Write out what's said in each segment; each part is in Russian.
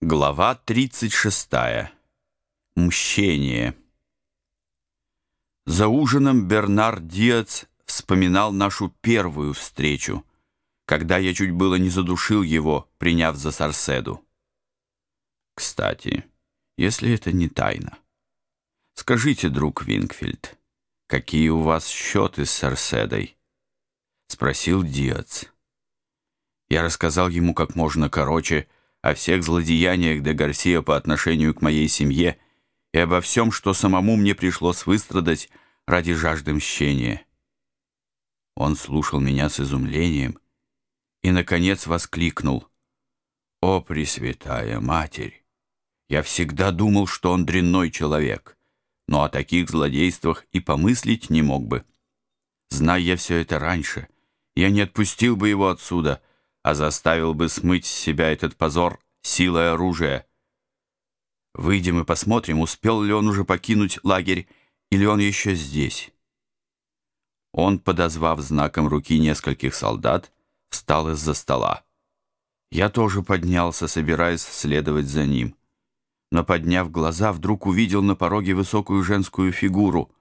Глава 36. Мщение. За ужином Бернар Диац вспоминал нашу первую встречу, когда я чуть было не задушил его, приняв за Сарседу. Кстати, если это не тайна, скажите, друг Винкфильд, какие у вас счеты с Сарседой? Спросил Диац. Я рассказал ему как можно короче, о всех злодеяниях де Гарсия по отношению к моей семье и обо всем, что самому мне пришлось выстрадать ради жажды мщения. Он слушал меня с изумлением и, наконец, воскликнул. «О, Пресвятая Матерь! Я всегда думал, что он дрянной человек, но о таких злодействах и помыслить не мог бы. Зная я все это раньше, я не отпустил бы его отсюда» а заставил бы смыть с себя этот позор силой оружия. Выйдем и посмотрим, успел ли он уже покинуть лагерь, или он еще здесь. Он, подозвав знаком руки нескольких солдат, встал из-за стола. Я тоже поднялся, собираясь следовать за ним. Но, подняв глаза, вдруг увидел на пороге высокую женскую фигуру.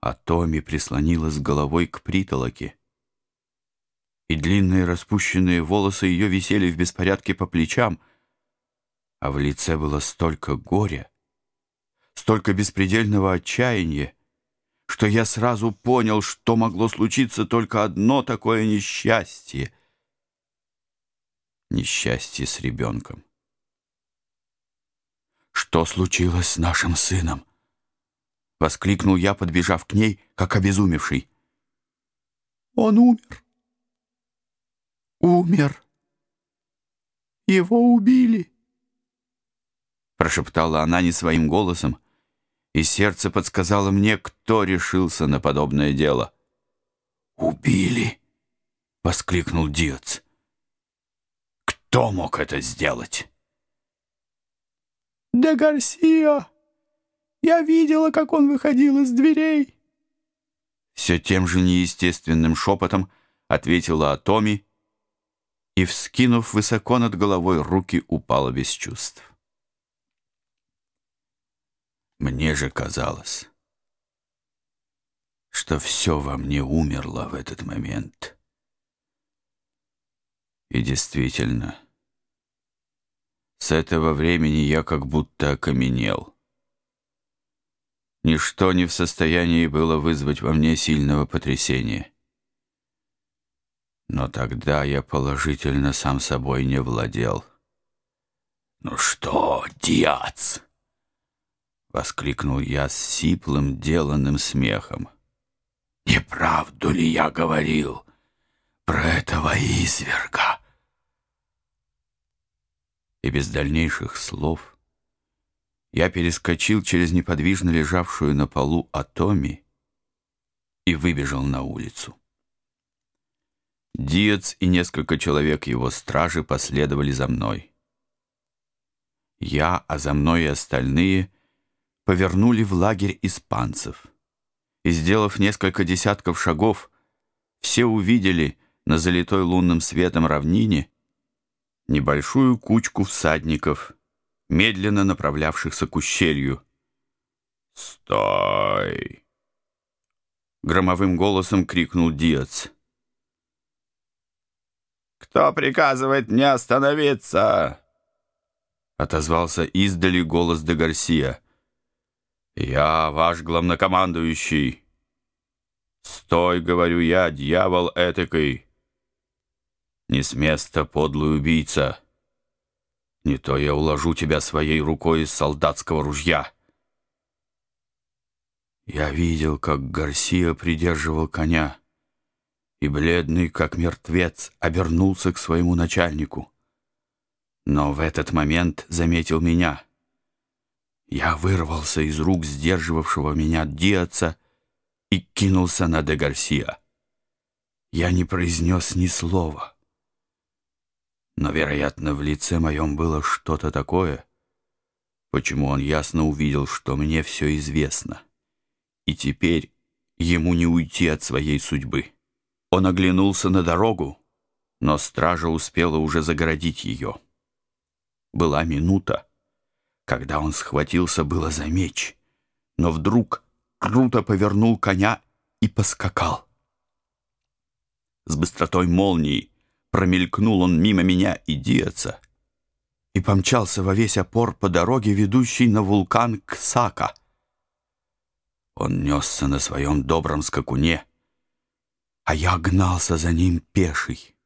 А Томи прислонилась головой к притолоке и длинные распущенные волосы ее висели в беспорядке по плечам, а в лице было столько горя, столько беспредельного отчаяния, что я сразу понял, что могло случиться только одно такое несчастье. Несчастье с ребенком. «Что случилось с нашим сыном?» — воскликнул я, подбежав к ней, как обезумевший. «Он умер», умер. Его убили. Прошептала она не своим голосом, и сердце подсказало мне, кто решился на подобное дело. «Убили!» — воскликнул Диоц. «Кто мог это сделать?» «Де Гарсия! Я видела, как он выходил из дверей!» Все тем же неестественным шепотом ответила Атоми, и, вскинув высоко над головой руки, упала без чувств. Мне же казалось, что все во мне умерло в этот момент. И действительно, с этого времени я как будто окаменел. Ничто не в состоянии было вызвать во мне сильного потрясения. Но тогда я положительно сам собой не владел. «Ну что, Диац?» — воскликнул я с сиплым, деланным смехом. «Не правду ли я говорил про этого изверга?» И без дальнейших слов я перескочил через неподвижно лежавшую на полу Атоми и выбежал на улицу. Диец и несколько человек его стражи последовали за мной. Я, а за мной и остальные, повернули в лагерь испанцев. И, сделав несколько десятков шагов, все увидели на залитой лунным светом равнине небольшую кучку всадников, медленно направлявшихся к ущелью. «Стой!» Громовым голосом крикнул Диац. «Кто приказывает мне остановиться?» Отозвался издали голос де Гарсия. «Я ваш главнокомандующий». «Стой, — говорю я, — дьявол этакой!» «Не с места, подлый убийца!» «Не то я уложу тебя своей рукой из солдатского ружья!» Я видел, как Гарсия придерживал коня и, бледный как мертвец, обернулся к своему начальнику. Но в этот момент заметил меня. Я вырвался из рук сдерживавшего меня Диаца и кинулся на де Гарсия. Я не произнес ни слова. Но, вероятно, в лице моем было что-то такое, почему он ясно увидел, что мне все известно. И теперь ему не уйти от своей судьбы. Он оглянулся на дорогу, но стража успела уже загородить ее. Была минута, когда он схватился было за меч, но вдруг круто повернул коня и поскакал. С быстротой молнии промелькнул он мимо меня и Диаца и помчался во весь опор по дороге, ведущей на вулкан Ксака. Он несся на своем добром скакуне, а я гнался за ним пеший.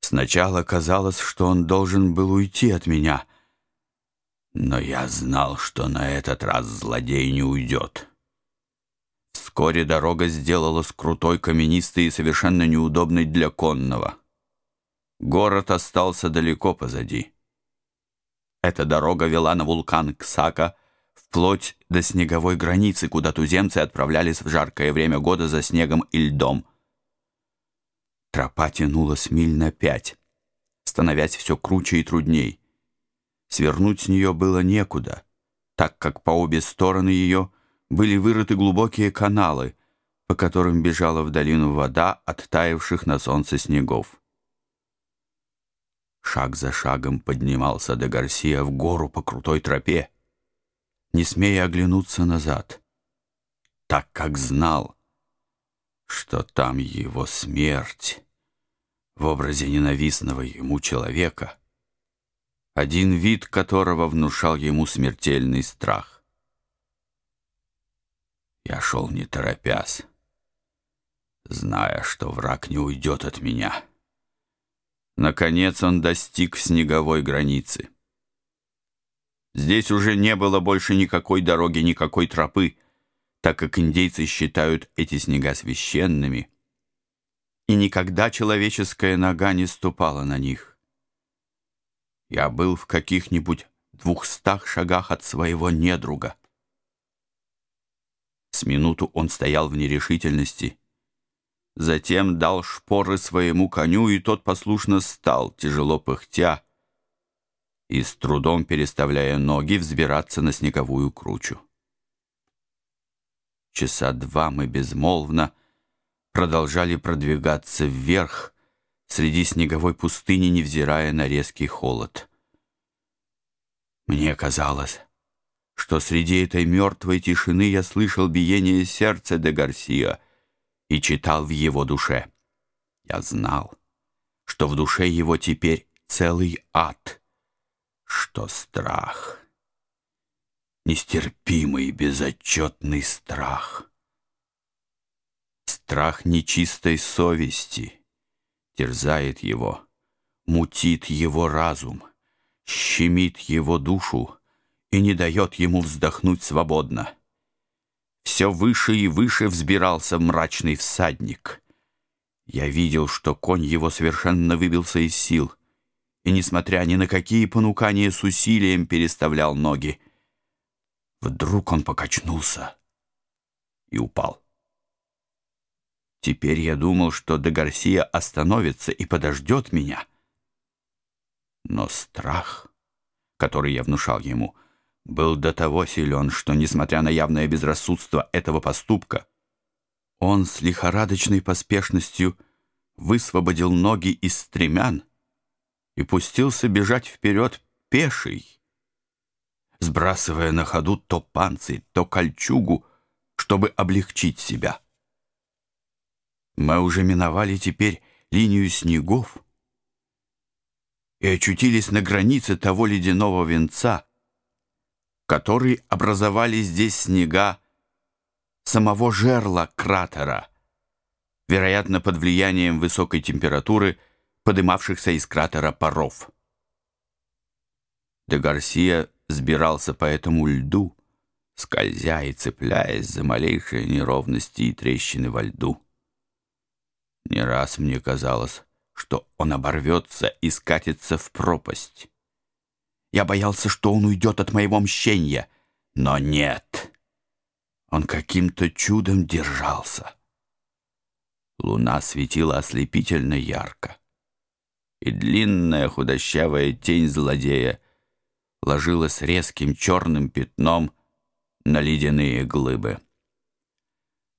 Сначала казалось, что он должен был уйти от меня, но я знал, что на этот раз злодей не уйдет. Вскоре дорога сделалась крутой, каменистой и совершенно неудобной для конного. Город остался далеко позади. Эта дорога вела на вулкан Ксака вплоть до снеговой границы, куда туземцы отправлялись в жаркое время года за снегом и льдом. Тропа тянулась миль на пять, становясь все круче и трудней. Свернуть с нее было некуда, так как по обе стороны ее были вырыты глубокие каналы, по которым бежала в долину вода от таявших на солнце снегов. Шаг за шагом поднимался до Гарсия в гору по крутой тропе, не смея оглянуться назад, так как знал, что там его смерть в образе ненавистного ему человека, один вид которого внушал ему смертельный страх. Я шел не торопясь, зная, что враг не уйдет от меня. Наконец он достиг снеговой границы. Здесь уже не было больше никакой дороги, никакой тропы, так как индейцы считают эти снега священными, и никогда человеческая нога не ступала на них. Я был в каких-нибудь двухстах шагах от своего недруга. С минуту он стоял в нерешительности, затем дал шпоры своему коню, и тот послушно стал, тяжело пыхтя, и с трудом переставляя ноги взбираться на снеговую кручу. Часа два мы безмолвно продолжали продвигаться вверх среди снеговой пустыни, невзирая на резкий холод. Мне казалось, что среди этой мертвой тишины я слышал биение сердца де Гарсия и читал в его душе. Я знал, что в душе его теперь целый ад, что страх — нестерпимый безотчетный страх. Страх нечистой совести терзает его, мутит его разум, щемит его душу и не дает ему вздохнуть свободно. Все выше и выше взбирался мрачный всадник. Я видел, что конь его совершенно выбился из сил, и, несмотря ни на какие понукания, с усилием переставлял ноги. Вдруг он покачнулся и упал. Теперь я думал, что де Гарсия остановится и подождет меня. Но страх, который я внушал ему, был до того силен, что, несмотря на явное безрассудство этого поступка, он с лихорадочной поспешностью высвободил ноги из стремян и пустился бежать вперед пеший, сбрасывая на ходу то панцирь, то кольчугу, чтобы облегчить себя. Мы уже миновали теперь линию снегов и очутились на границе того ледяного венца, который образовали здесь снега самого жерла кратера, вероятно, под влиянием высокой температуры, подымавшихся из кратера паров. Де Гарсия сбирался по этому льду, скользя и цепляясь за малейшие неровности и трещины во льду. Не раз мне казалось, что он оборвется и скатится в пропасть. Я боялся, что он уйдет от моего мщения, но нет. Он каким-то чудом держался. Луна светила ослепительно ярко, и длинная худощавая тень злодея ложилась резким черным пятном на ледяные глыбы.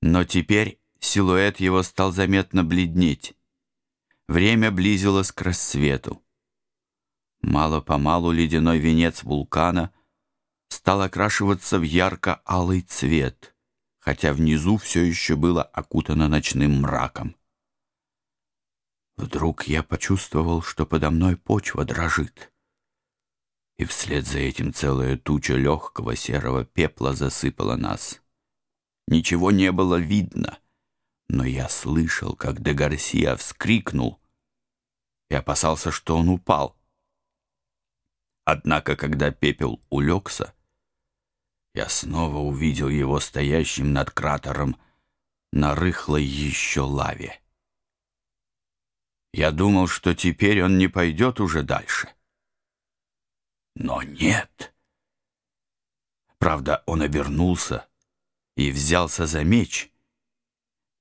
Но теперь силуэт его стал заметно бледнеть. Время близилось к рассвету. Мало-помалу ледяной венец вулкана стал окрашиваться в ярко-алый цвет, хотя внизу все еще было окутано ночным мраком. Вдруг я почувствовал, что подо мной почва дрожит, и вслед за этим целая туча легкого серого пепла засыпала нас. Ничего не было видно, но я слышал, как де Гарсия вскрикнул и опасался, что он упал. Однако, когда пепел улегся, я снова увидел его стоящим над кратером на рыхлой еще лаве. Я думал, что теперь он не пойдет уже дальше. Но нет. Правда, он обернулся и взялся за меч,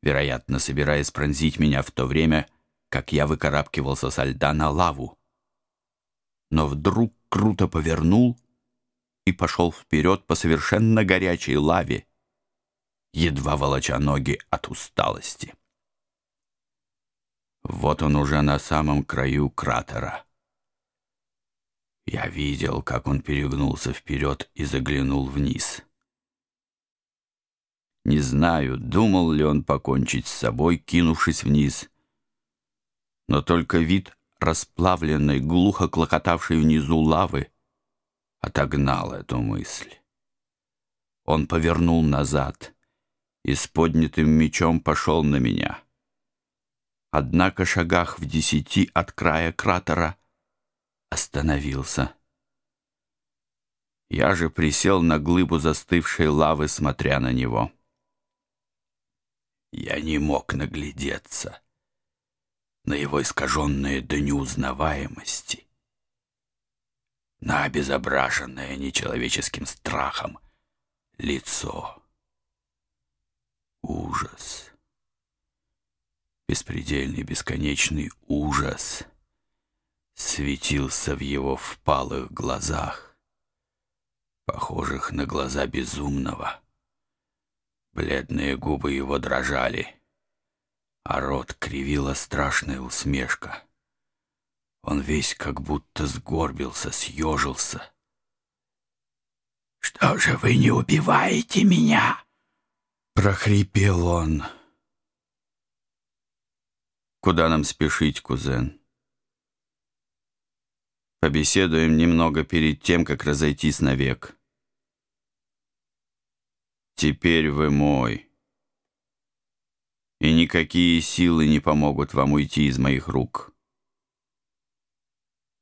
вероятно, собираясь пронзить меня в то время, как я выкарабкивался со льда на лаву. Но вдруг круто повернул и пошел вперед по совершенно горячей лаве, едва волоча ноги от усталости. Вот он уже на самом краю кратера. Я видел, как он перегнулся вперед и заглянул вниз. Не знаю, думал ли он покончить с собой, кинувшись вниз, но только вид расплавленной, глухо клокотавшей внизу лавы отогнал эту мысль. Он повернул назад и с поднятым мечом пошел на меня. Однако шагах в десяти от края кратера остановился. Я же присел на глыбу застывшей лавы, смотря на него. Я не мог наглядеться на его искаженное до неузнаваемости, на обезображенное нечеловеческим страхом лицо. Ужас беспредельный бесконечный ужас светился в его впалых глазах, похожих на глаза безумного. Бледные губы его дрожали, а рот кривила страшная усмешка. Он весь как будто сгорбился, съежился. «Что же вы не убиваете меня?» — прохрипел он. Куда нам спешить, кузен? Побеседуем немного перед тем, как разойтись навек. Теперь вы мой. И никакие силы не помогут вам уйти из моих рук.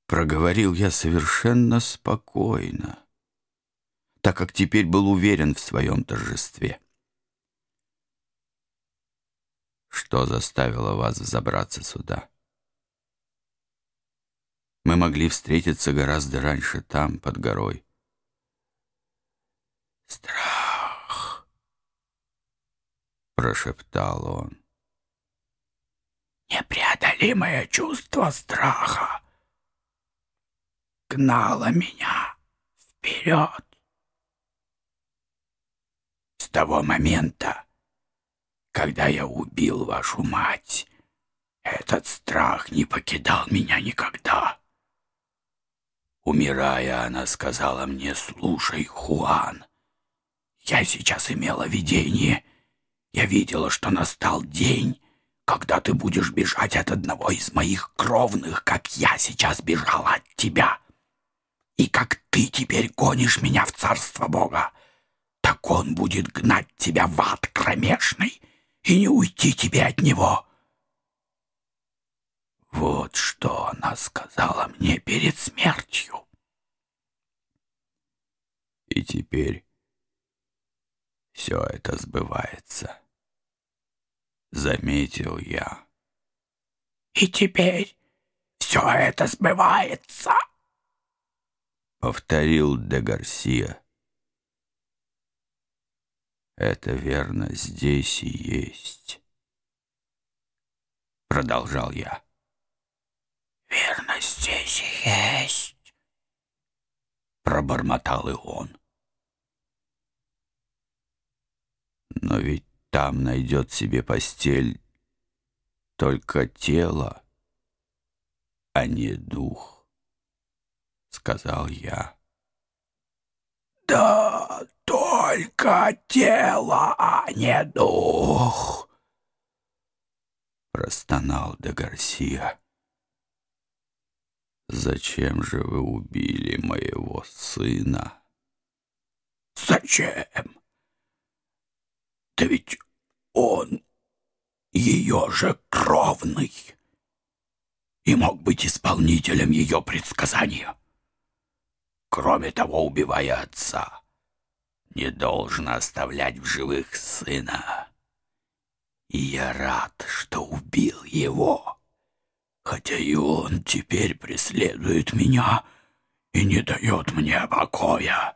Проговорил я совершенно спокойно, так как теперь был уверен в своем торжестве. Что заставило вас взобраться сюда? Мы могли встретиться гораздо раньше там, под горой. «Страх!» — прошептал он. «Непреодолимое чувство страха гнало меня вперед. С того момента, когда я убил вашу мать, этот страх не покидал меня никогда. Умирая, она сказала мне, «Слушай, Хуан, я сейчас имела видение. Я видела, что настал день, когда ты будешь бежать от одного из моих кровных, как я сейчас бежала от тебя. И как ты теперь гонишь меня в царство Бога, так он будет гнать тебя в ад кромешный» и не уйти тебе от него. Вот что она сказала мне перед смертью. И теперь все это сбывается. Заметил я. И теперь все это сбывается. Повторил де Гарсия. Это верно здесь и есть. Продолжал я. Верно здесь и есть. Пробормотал и он. Но ведь там найдет себе постель только тело, а не дух. — сказал я. «Да только тело, а не дух!» Простонал де Гарсия. «Зачем же вы убили моего сына?» «Зачем? Да ведь он ее же кровный и мог быть исполнителем ее предсказания. Кроме того, убивая отца, не должен оставлять в живых сына. И я рад, что убил его, хотя и он теперь преследует меня и не дает мне покоя.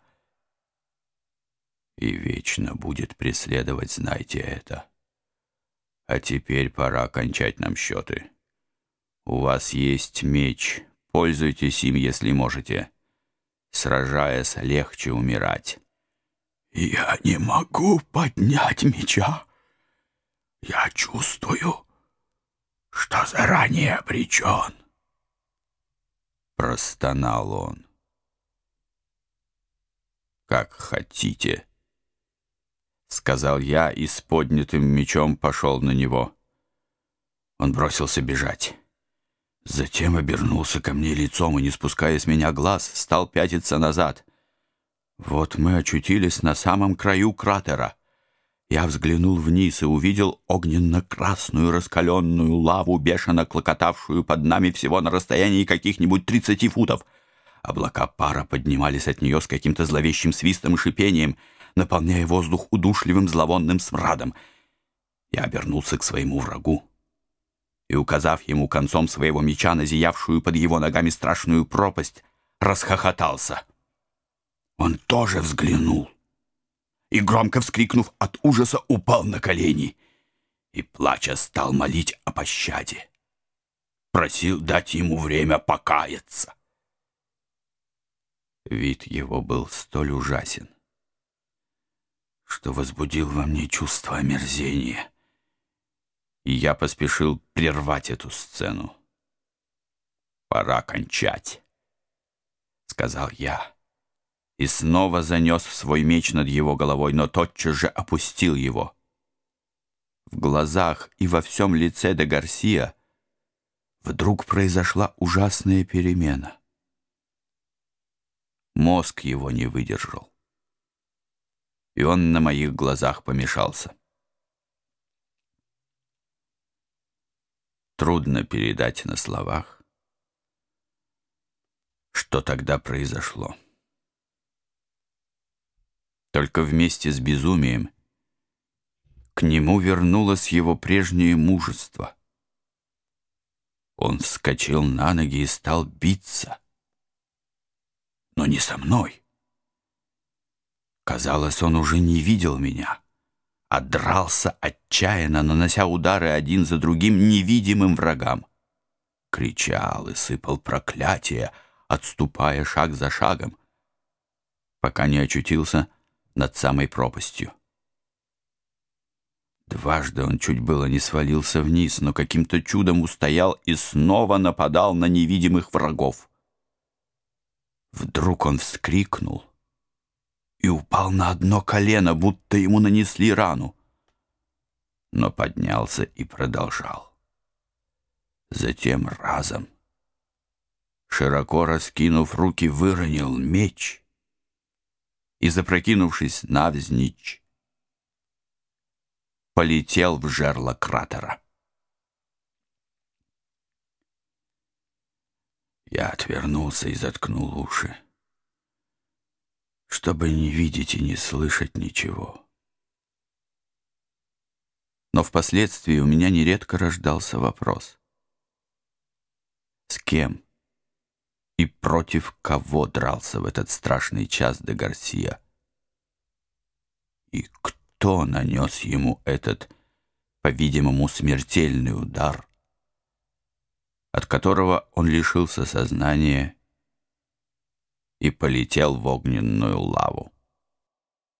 И вечно будет преследовать, знайте это. А теперь пора кончать нам счеты. У вас есть меч, пользуйтесь им, если можете. Сражаясь, легче умирать. Я не могу поднять меча. Я чувствую, что заранее обречен. Простонал он. Как хотите, сказал я и с поднятым мечом пошел на него. Он бросился бежать. Затем обернулся ко мне лицом и, не спуская с меня глаз, стал пятиться назад. Вот мы очутились на самом краю кратера. Я взглянул вниз и увидел огненно-красную раскаленную лаву, бешено клокотавшую под нами всего на расстоянии каких-нибудь тридцати футов. Облака пара поднимались от нее с каким-то зловещим свистом и шипением, наполняя воздух удушливым зловонным смрадом. Я обернулся к своему врагу и, указав ему концом своего меча на зиявшую под его ногами страшную пропасть, расхохотался. Он тоже взглянул и, громко вскрикнув от ужаса, упал на колени и, плача, стал молить о пощаде. Просил дать ему время покаяться. Вид его был столь ужасен, что возбудил во мне чувство омерзения и я поспешил прервать эту сцену. «Пора кончать», — сказал я, и снова занес свой меч над его головой, но тотчас же опустил его. В глазах и во всем лице де Гарсия вдруг произошла ужасная перемена. Мозг его не выдержал, и он на моих глазах помешался. Трудно передать на словах, что тогда произошло. Только вместе с безумием к нему вернулось его прежнее мужество. Он вскочил на ноги и стал биться. Но не со мной. Казалось, он уже не видел меня а дрался отчаянно, нанося удары один за другим невидимым врагам. Кричал и сыпал проклятия, отступая шаг за шагом, пока не очутился над самой пропастью. Дважды он чуть было не свалился вниз, но каким-то чудом устоял и снова нападал на невидимых врагов. Вдруг он вскрикнул — и упал на одно колено, будто ему нанесли рану. Но поднялся и продолжал. Затем разом, широко раскинув руки, выронил меч и, запрокинувшись навзничь, полетел в жерло кратера. Я отвернулся и заткнул уши чтобы не видеть и не слышать ничего. Но впоследствии у меня нередко рождался вопрос. С кем и против кого дрался в этот страшный час де Гарсия? И кто нанес ему этот, по-видимому, смертельный удар, от которого он лишился сознания и полетел в огненную лаву.